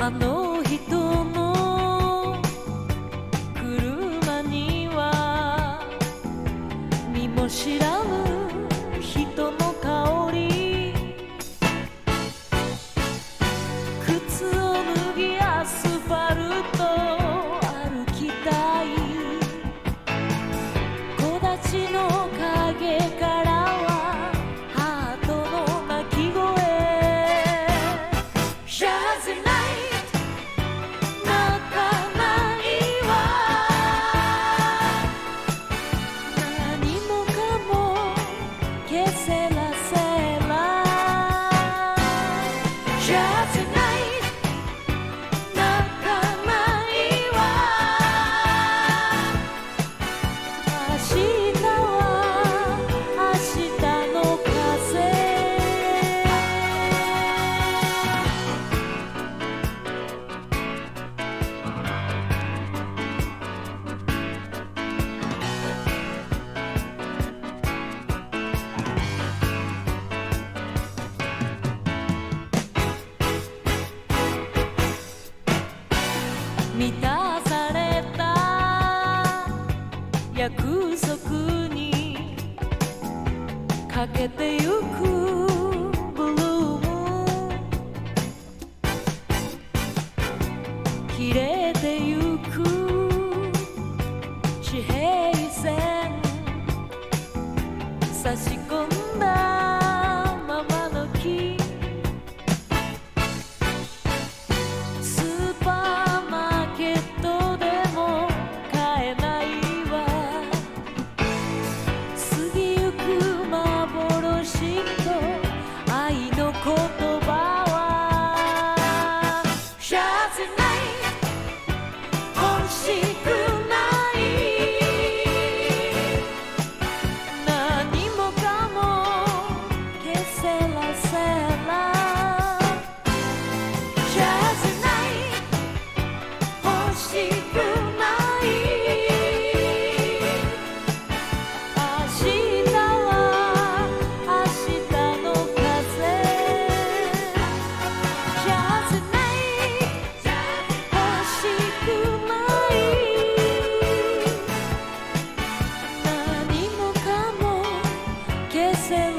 あの人の車には身も知ら just 約束にかけてゆく myself